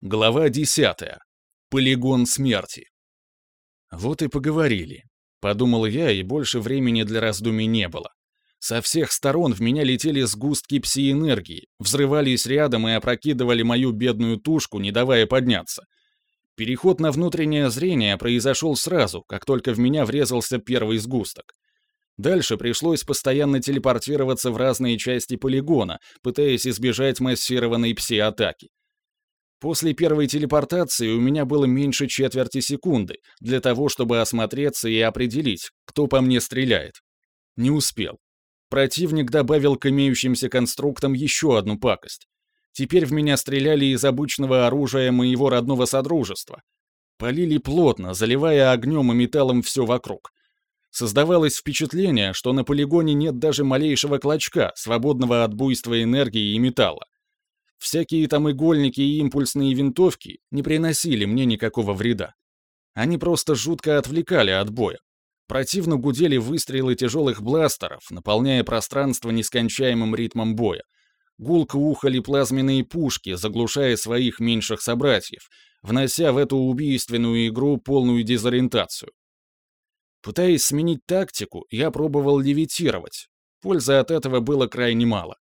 Глава 10. Полигон смерти. Вот и поговорили. Подумал я, и больше времени для раздумий не было. Со всех сторон в меня летели сгустки пси-энергии, взрывались рядом и опрокидывали мою бедную тушку, не давая подняться. Переход на внутреннее зрение произошел сразу, как только в меня врезался первый сгусток. Дальше пришлось постоянно телепортироваться в разные части полигона, пытаясь избежать массированной пси-атаки. После первой телепортации у меня было меньше четверти секунды для того, чтобы осмотреться и определить, кто по мне стреляет. Не успел. Противник добавил к имеющимся конструктам еще одну пакость. Теперь в меня стреляли из обычного оружия моего родного содружества. Полили плотно, заливая огнем и металлом все вокруг. Создавалось впечатление, что на полигоне нет даже малейшего клочка, свободного от буйства энергии и металла. Всякие там игольники и импульсные винтовки не приносили мне никакого вреда. Они просто жутко отвлекали от боя. Противно гудели выстрелы тяжелых бластеров, наполняя пространство нескончаемым ритмом боя. Гулко ухали плазменные пушки, заглушая своих меньших собратьев, внося в эту убийственную игру полную дезориентацию. Пытаясь сменить тактику, я пробовал левитировать. Пользы от этого было крайне мало.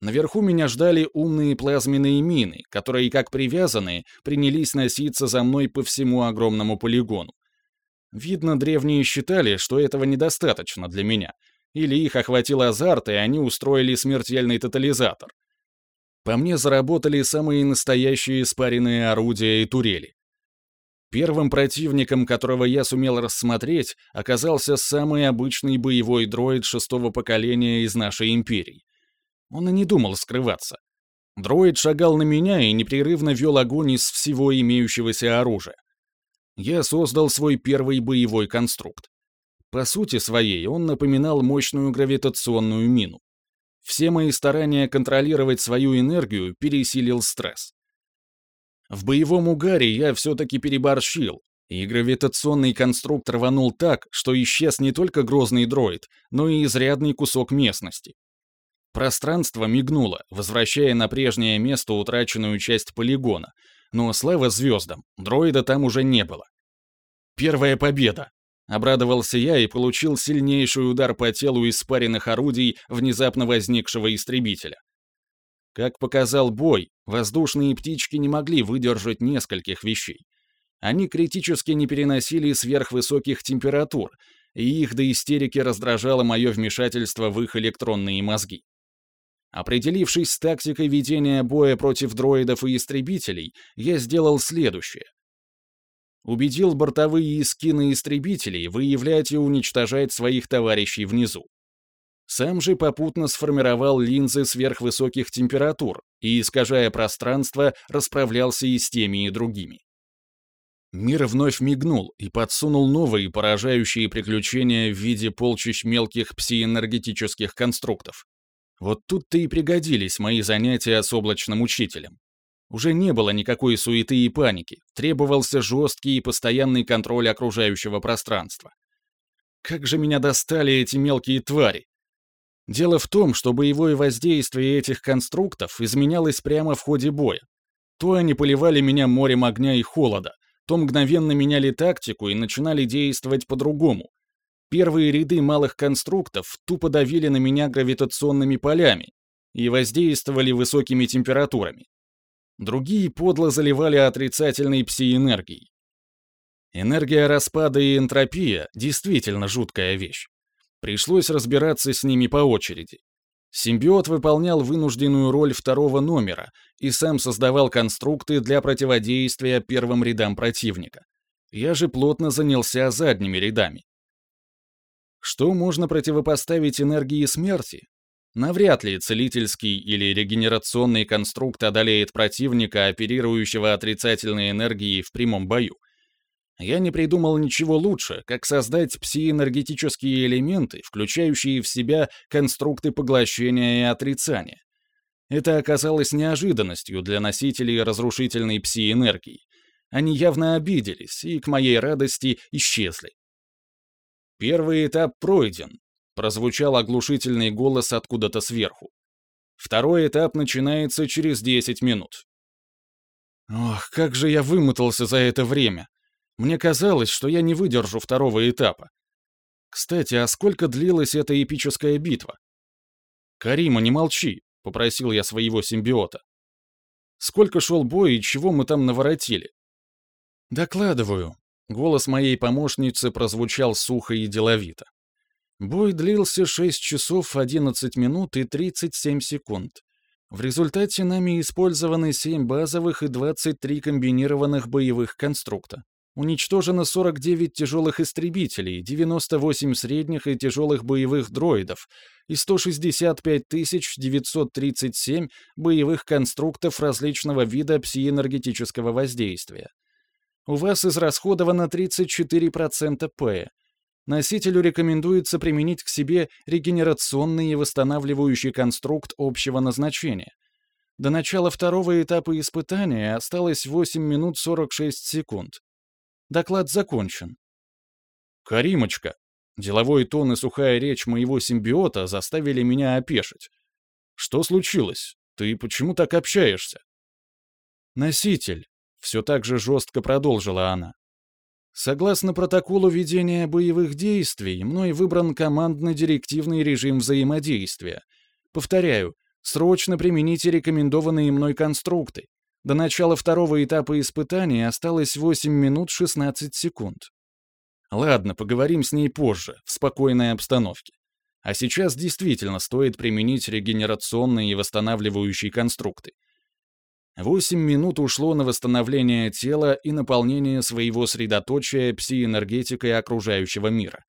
Наверху меня ждали умные плазменные мины, которые, как привязанные, принялись носиться за мной по всему огромному полигону. Видно, древние считали, что этого недостаточно для меня. Или их охватил азарт, и они устроили смертельный тотализатор. По мне заработали самые настоящие спаренные орудия и турели. Первым противником, которого я сумел рассмотреть, оказался самый обычный боевой дроид шестого поколения из нашей империи. Он и не думал скрываться. Дроид шагал на меня и непрерывно вел огонь из всего имеющегося оружия. Я создал свой первый боевой конструкт. По сути своей он напоминал мощную гравитационную мину. Все мои старания контролировать свою энергию пересилил стресс. В боевом угаре я все-таки переборщил, и гравитационный конструкт рванул так, что исчез не только грозный дроид, но и изрядный кусок местности. Пространство мигнуло, возвращая на прежнее место утраченную часть полигона, но слава звездам, дроида там уже не было. «Первая победа!» — обрадовался я и получил сильнейший удар по телу из спаренных орудий внезапно возникшего истребителя. Как показал бой, воздушные птички не могли выдержать нескольких вещей. Они критически не переносили сверхвысоких температур, и их до истерики раздражало мое вмешательство в их электронные мозги. Определившись с тактикой ведения боя против дроидов и истребителей, я сделал следующее. Убедил бортовые эскины истребителей выявлять и уничтожать своих товарищей внизу. Сам же попутно сформировал линзы сверхвысоких температур и, искажая пространство, расправлялся и с теми, и другими. Мир вновь мигнул и подсунул новые поражающие приключения в виде полчищ мелких псиэнергетических конструктов. Вот тут-то и пригодились мои занятия с облачным учителем. Уже не было никакой суеты и паники, требовался жесткий и постоянный контроль окружающего пространства. Как же меня достали эти мелкие твари! Дело в том, что боевое воздействие этих конструктов изменялось прямо в ходе боя. То они поливали меня морем огня и холода, то мгновенно меняли тактику и начинали действовать по-другому, Первые ряды малых конструктов тупо давили на меня гравитационными полями и воздействовали высокими температурами. Другие подло заливали отрицательной пси-энергией. Энергия распада и энтропия — действительно жуткая вещь. Пришлось разбираться с ними по очереди. Симбиот выполнял вынужденную роль второго номера и сам создавал конструкты для противодействия первым рядам противника. Я же плотно занялся задними рядами. Что можно противопоставить энергии смерти? Навряд ли целительский или регенерационный конструкт одолеет противника, оперирующего отрицательной энергией в прямом бою. Я не придумал ничего лучше, как создать псиэнергетические элементы, включающие в себя конструкты поглощения и отрицания. Это оказалось неожиданностью для носителей разрушительной пси-энергии. Они явно обиделись и, к моей радости, исчезли. Первый этап пройден, прозвучал оглушительный голос откуда-то сверху. Второй этап начинается через 10 минут. Ох, как же я вымотался за это время. Мне казалось, что я не выдержу второго этапа. Кстати, а сколько длилась эта эпическая битва? «Карима, не молчи», — попросил я своего симбиота. «Сколько шел бой и чего мы там наворотили?» «Докладываю». Голос моей помощницы прозвучал сухо и деловито. Бой длился 6 часов 11 минут и 37 секунд. В результате нами использованы 7 базовых и 23 комбинированных боевых конструкта. Уничтожено 49 тяжелых истребителей, 98 средних и тяжелых боевых дроидов и 165 937 боевых конструктов различного вида псиэнергетического воздействия. У вас израсходовано 34% П. Носителю рекомендуется применить к себе регенерационный и восстанавливающий конструкт общего назначения. До начала второго этапа испытания осталось 8 минут 46 секунд. Доклад закончен. «Каримочка!» Деловой тон и сухая речь моего симбиота заставили меня опешить. «Что случилось? Ты почему так общаешься?» «Носитель», все так же жестко продолжила она. Согласно протоколу ведения боевых действий, мной выбран командно-директивный режим взаимодействия. Повторяю, срочно примените рекомендованные мной конструкты. До начала второго этапа испытания осталось 8 минут 16 секунд. Ладно, поговорим с ней позже, в спокойной обстановке. А сейчас действительно стоит применить регенерационные и восстанавливающие конструкты. Восемь минут ушло на восстановление тела и наполнение своего средоточия псиэнергетикой окружающего мира.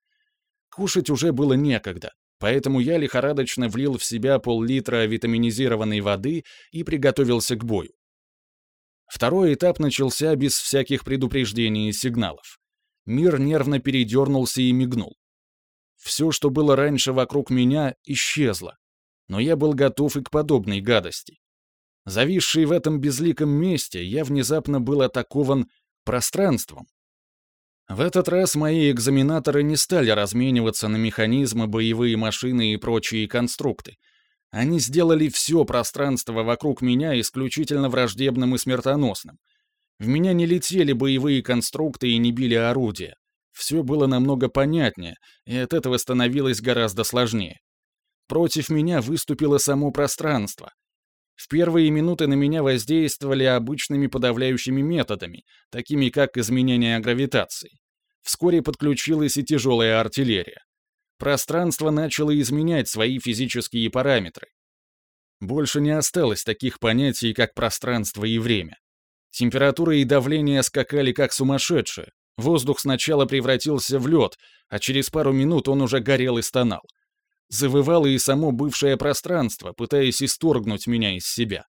Кушать уже было некогда, поэтому я лихорадочно влил в себя пол-литра витаминизированной воды и приготовился к бою. Второй этап начался без всяких предупреждений и сигналов. Мир нервно передернулся и мигнул. Все, что было раньше вокруг меня, исчезло. Но я был готов и к подобной гадости. Зависший в этом безликом месте, я внезапно был атакован пространством. В этот раз мои экзаменаторы не стали размениваться на механизмы, боевые машины и прочие конструкты. Они сделали все пространство вокруг меня исключительно враждебным и смертоносным. В меня не летели боевые конструкты и не били орудия. Все было намного понятнее, и от этого становилось гораздо сложнее. Против меня выступило само пространство. В первые минуты на меня воздействовали обычными подавляющими методами, такими как изменение гравитации. Вскоре подключилась и тяжелая артиллерия пространство начало изменять свои физические параметры. Больше не осталось таких понятий, как пространство и время. Температура и давление скакали как сумасшедшие. Воздух сначала превратился в лед, а через пару минут он уже горел и стонал. Завывало и само бывшее пространство, пытаясь исторгнуть меня из себя.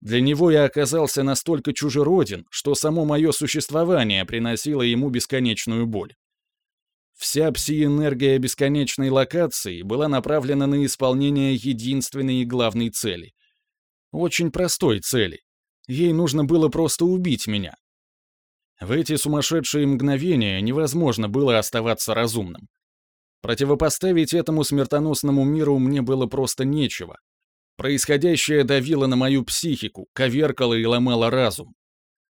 Для него я оказался настолько чужероден, что само мое существование приносило ему бесконечную боль. Вся пси-энергия бесконечной локации была направлена на исполнение единственной и главной цели. Очень простой цели. Ей нужно было просто убить меня. В эти сумасшедшие мгновения невозможно было оставаться разумным. Противопоставить этому смертоносному миру мне было просто нечего. Происходящее давило на мою психику, коверкало и ломало разум.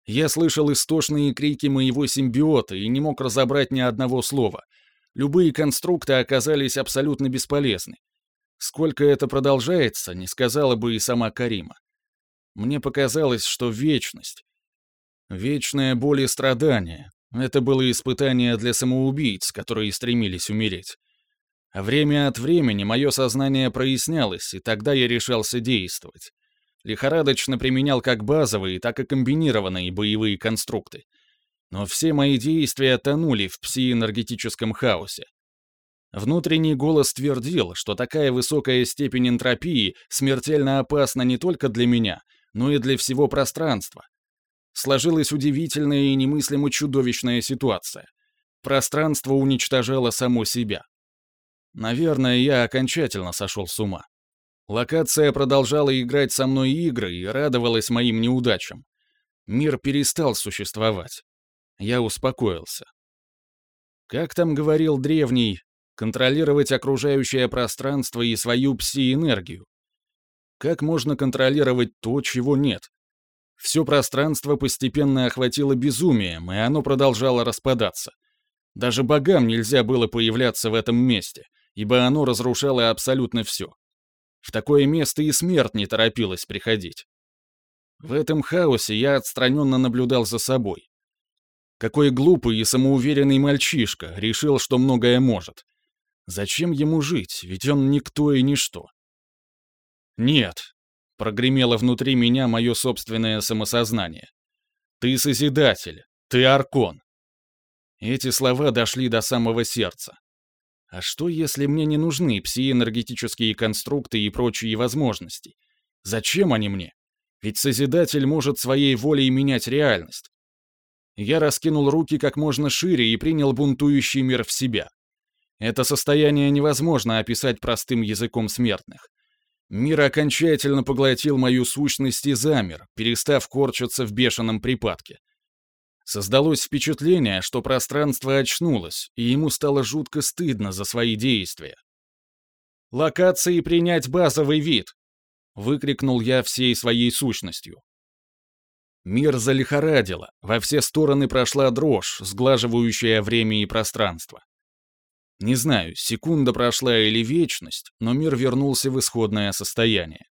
Я слышал истошные крики моего симбиота и не мог разобрать ни одного слова. Любые конструкты оказались абсолютно бесполезны. Сколько это продолжается, не сказала бы и сама Карима. Мне показалось, что вечность. Вечная боль и страдания — это было испытание для самоубийц, которые стремились умереть. Время от времени мое сознание прояснялось, и тогда я решался действовать лихорадочно применял как базовые, так и комбинированные боевые конструкты. Но все мои действия тонули в псиэнергетическом хаосе. Внутренний голос твердил, что такая высокая степень энтропии смертельно опасна не только для меня, но и для всего пространства. Сложилась удивительная и немыслимо чудовищная ситуация. Пространство уничтожало само себя. Наверное, я окончательно сошел с ума. Локация продолжала играть со мной игры и радовалась моим неудачам. Мир перестал существовать. Я успокоился. Как там говорил древний, контролировать окружающее пространство и свою пси-энергию? Как можно контролировать то, чего нет? Все пространство постепенно охватило безумием, и оно продолжало распадаться. Даже богам нельзя было появляться в этом месте, ибо оно разрушало абсолютно все. В такое место и смерть не торопилась приходить. В этом хаосе я отстраненно наблюдал за собой. Какой глупый и самоуверенный мальчишка решил, что многое может. Зачем ему жить, ведь он никто и ничто. «Нет», — прогремело внутри меня мое собственное самосознание. «Ты Созидатель, ты Аркон». Эти слова дошли до самого сердца. А что, если мне не нужны псиэнергетические конструкты и прочие возможности? Зачем они мне? Ведь Созидатель может своей волей менять реальность. Я раскинул руки как можно шире и принял бунтующий мир в себя. Это состояние невозможно описать простым языком смертных. Мир окончательно поглотил мою сущность и замер, перестав корчиться в бешеном припадке. Создалось впечатление, что пространство очнулось, и ему стало жутко стыдно за свои действия. «Локации принять базовый вид!» — выкрикнул я всей своей сущностью. Мир залихорадило, во все стороны прошла дрожь, сглаживающая время и пространство. Не знаю, секунда прошла или вечность, но мир вернулся в исходное состояние.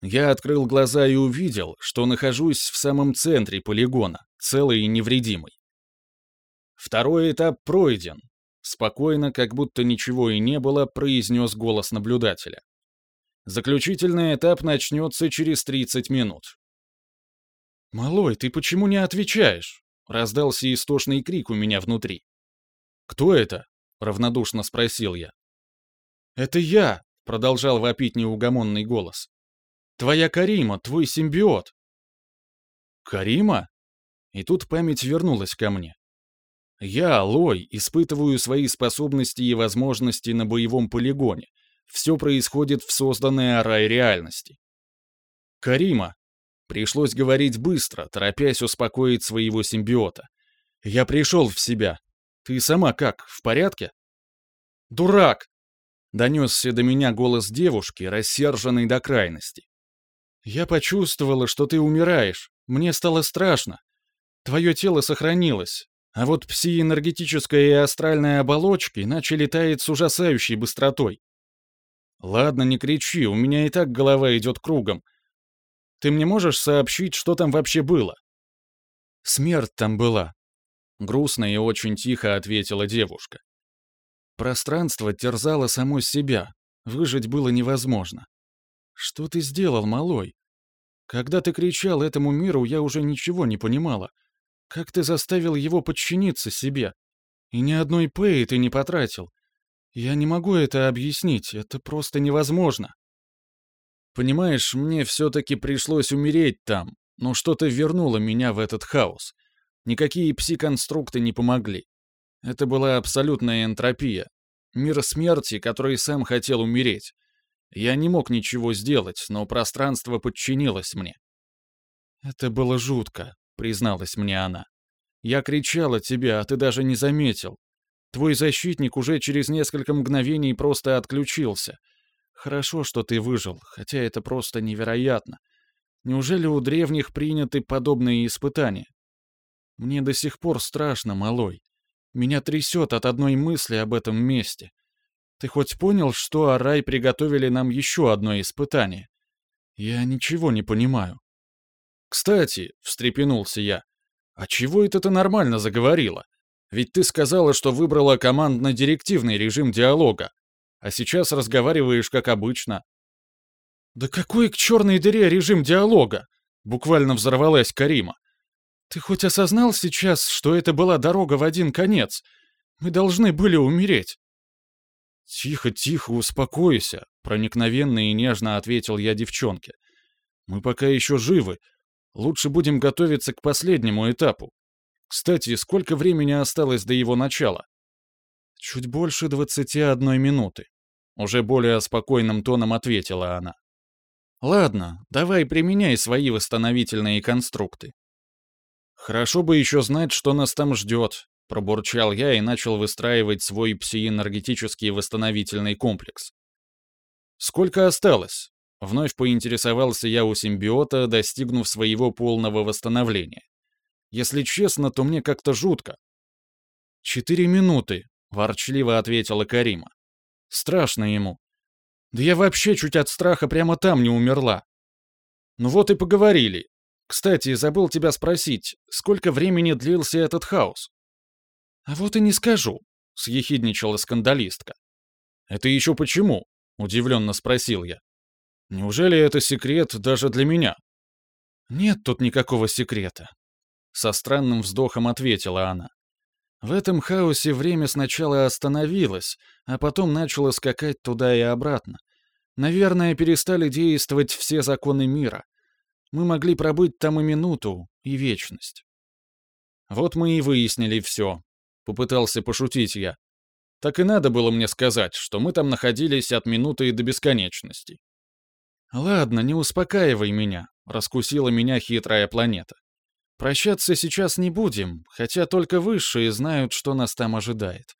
Я открыл глаза и увидел, что нахожусь в самом центре полигона, целый и невредимый. Второй этап пройден. Спокойно, как будто ничего и не было, произнес голос наблюдателя. Заключительный этап начнется через 30 минут. «Малой, ты почему не отвечаешь?» — раздался истошный крик у меня внутри. «Кто это?» — равнодушно спросил я. «Это я!» — продолжал вопить неугомонный голос. «Твоя Карима, твой симбиот!» «Карима?» И тут память вернулась ко мне. Я, Лой, испытываю свои способности и возможности на боевом полигоне. Все происходит в созданной рай реальности. «Карима!» Пришлось говорить быстро, торопясь успокоить своего симбиота. «Я пришел в себя. Ты сама как, в порядке?» «Дурак!» — донесся до меня голос девушки, рассерженной до крайности. «Я почувствовала, что ты умираешь. Мне стало страшно. Твое тело сохранилось, а вот псиэнергетическая и астральная оболочки начали таять с ужасающей быстротой. Ладно, не кричи, у меня и так голова идет кругом. Ты мне можешь сообщить, что там вообще было?» «Смерть там была», Грустно и очень тихо ответила девушка. Пространство терзало само себя. Выжить было невозможно. Что ты сделал, малой? Когда ты кричал этому миру, я уже ничего не понимала. Как ты заставил его подчиниться себе? И ни одной пэи ты не потратил. Я не могу это объяснить, это просто невозможно. Понимаешь, мне все-таки пришлось умереть там, но что-то вернуло меня в этот хаос. Никакие пси-конструкты не помогли. Это была абсолютная энтропия. Мир смерти, который сам хотел умереть. Я не мог ничего сделать, но пространство подчинилось мне. «Это было жутко», — призналась мне она. «Я кричала тебе, а ты даже не заметил. Твой защитник уже через несколько мгновений просто отключился. Хорошо, что ты выжил, хотя это просто невероятно. Неужели у древних приняты подобные испытания? Мне до сих пор страшно, малой. Меня трясет от одной мысли об этом месте. Ты хоть понял, что Арай приготовили нам еще одно испытание? Я ничего не понимаю. Кстати, встрепенулся я, а чего это ты нормально заговорила? Ведь ты сказала, что выбрала командно-директивный режим диалога, а сейчас разговариваешь как обычно. Да какой к черной дыре режим диалога? Буквально взорвалась Карима. Ты хоть осознал сейчас, что это была дорога в один конец? Мы должны были умереть. Тихо, тихо, успокойся, проникновенно и нежно ответил я девчонке. Мы пока еще живы. Лучше будем готовиться к последнему этапу. Кстати, сколько времени осталось до его начала? Чуть больше двадцати одной минуты. Уже более спокойным тоном ответила она. Ладно, давай применяй свои восстановительные конструкты. «Хорошо бы еще знать, что нас там ждет», — пробурчал я и начал выстраивать свой псиэнергетический восстановительный комплекс. «Сколько осталось?» — Вновь поинтересовался я у симбиота, достигнув своего полного восстановления. Если честно, то мне как-то жутко. «Четыре минуты», — ворчливо ответила Карима. «Страшно ему. Да я вообще чуть от страха прямо там не умерла. Ну вот и поговорили. Кстати, забыл тебя спросить, сколько времени длился этот хаос?» «А вот и не скажу», — съехидничала скандалистка. «Это еще почему?» — удивленно спросил я. «Неужели это секрет даже для меня?» «Нет тут никакого секрета», — со странным вздохом ответила она. В этом хаосе время сначала остановилось, а потом начало скакать туда и обратно. Наверное, перестали действовать все законы мира. Мы могли пробыть там и минуту, и вечность. Вот мы и выяснили все. Попытался пошутить я. Так и надо было мне сказать, что мы там находились от минуты до бесконечности. «Ладно, не успокаивай меня», — раскусила меня хитрая планета. «Прощаться сейчас не будем, хотя только высшие знают, что нас там ожидает.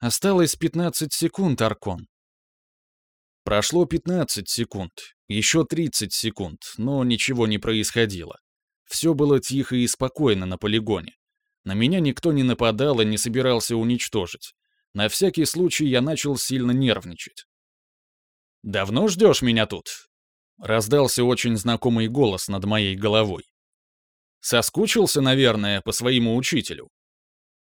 Осталось 15 секунд, Аркон». Прошло 15 секунд, еще 30 секунд, но ничего не происходило. Все было тихо и спокойно на полигоне. На меня никто не нападал и не собирался уничтожить. На всякий случай я начал сильно нервничать. «Давно ждешь меня тут?» Раздался очень знакомый голос над моей головой. Соскучился, наверное, по своему учителю.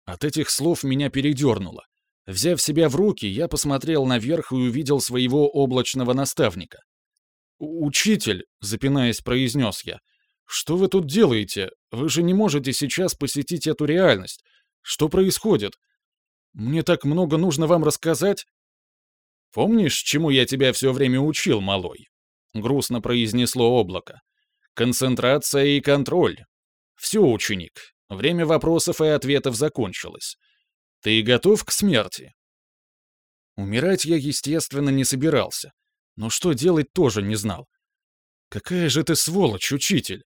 От этих слов меня передернуло. Взяв себя в руки, я посмотрел наверх и увидел своего облачного наставника. «Учитель», — запинаясь, произнес я, — «что вы тут делаете? Вы же не можете сейчас посетить эту реальность. Что происходит? Мне так много нужно вам рассказать». «Помнишь, чему я тебя все время учил, малой?» — грустно произнесло облако. «Концентрация и контроль. Все, ученик, время вопросов и ответов закончилось. Ты готов к смерти?» Умирать я, естественно, не собирался, но что делать тоже не знал. «Какая же ты сволочь, учитель!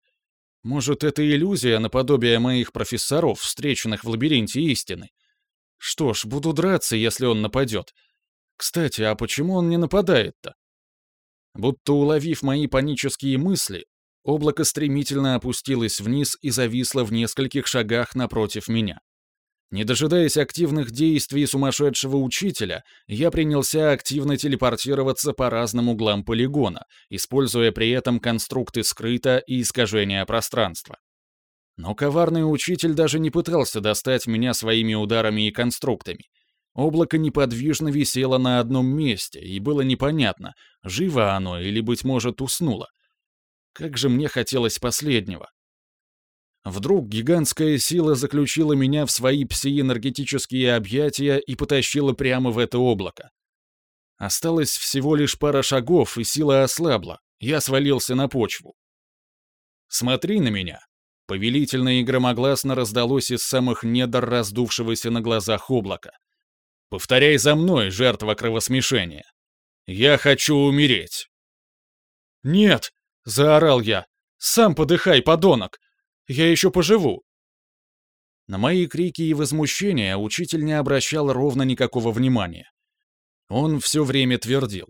Может, это иллюзия наподобие моих профессоров, встреченных в лабиринте истины? Что ж, буду драться, если он нападет. Кстати, а почему он не нападает-то? Будто уловив мои панические мысли, облако стремительно опустилось вниз и зависло в нескольких шагах напротив меня. Не дожидаясь активных действий сумасшедшего учителя, я принялся активно телепортироваться по разным углам полигона, используя при этом конструкты скрыто и искажения пространства. Но коварный учитель даже не пытался достать меня своими ударами и конструктами. Облако неподвижно висело на одном месте, и было непонятно, живо оно или, быть может, уснуло. Как же мне хотелось последнего. Вдруг гигантская сила заключила меня в свои псиэнергетические объятия и потащила прямо в это облако. Осталось всего лишь пара шагов, и сила ослабла. Я свалился на почву. «Смотри на меня!» Повелительно и громогласно раздалось из самых недр раздувшегося на глазах облака. Повторяй за мной, жертва кровосмешения. Я хочу умереть. Нет, заорал я. Сам подыхай, подонок. Я еще поживу. На мои крики и возмущения учитель не обращал ровно никакого внимания. Он все время твердил.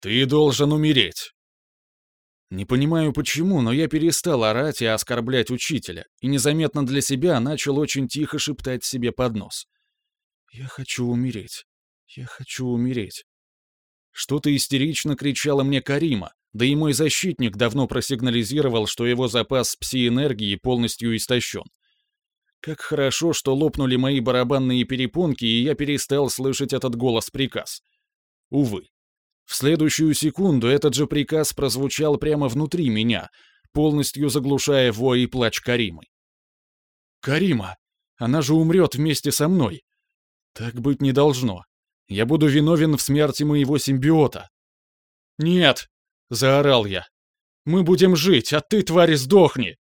«Ты должен умереть!» Не понимаю почему, но я перестал орать и оскорблять учителя, и незаметно для себя начал очень тихо шептать себе под нос. «Я хочу умереть. Я хочу умереть». Что-то истерично кричала мне Карима, да и мой защитник давно просигнализировал, что его запас пси-энергии полностью истощен. Как хорошо, что лопнули мои барабанные перепонки, и я перестал слышать этот голос-приказ. Увы. В следующую секунду этот же приказ прозвучал прямо внутри меня, полностью заглушая вой и плач Каримы. «Карима! Она же умрет вместе со мной! Так быть не должно. Я буду виновен в смерти моего симбиота. «Нет!» — заорал я. «Мы будем жить, а ты, тварь, сдохни!»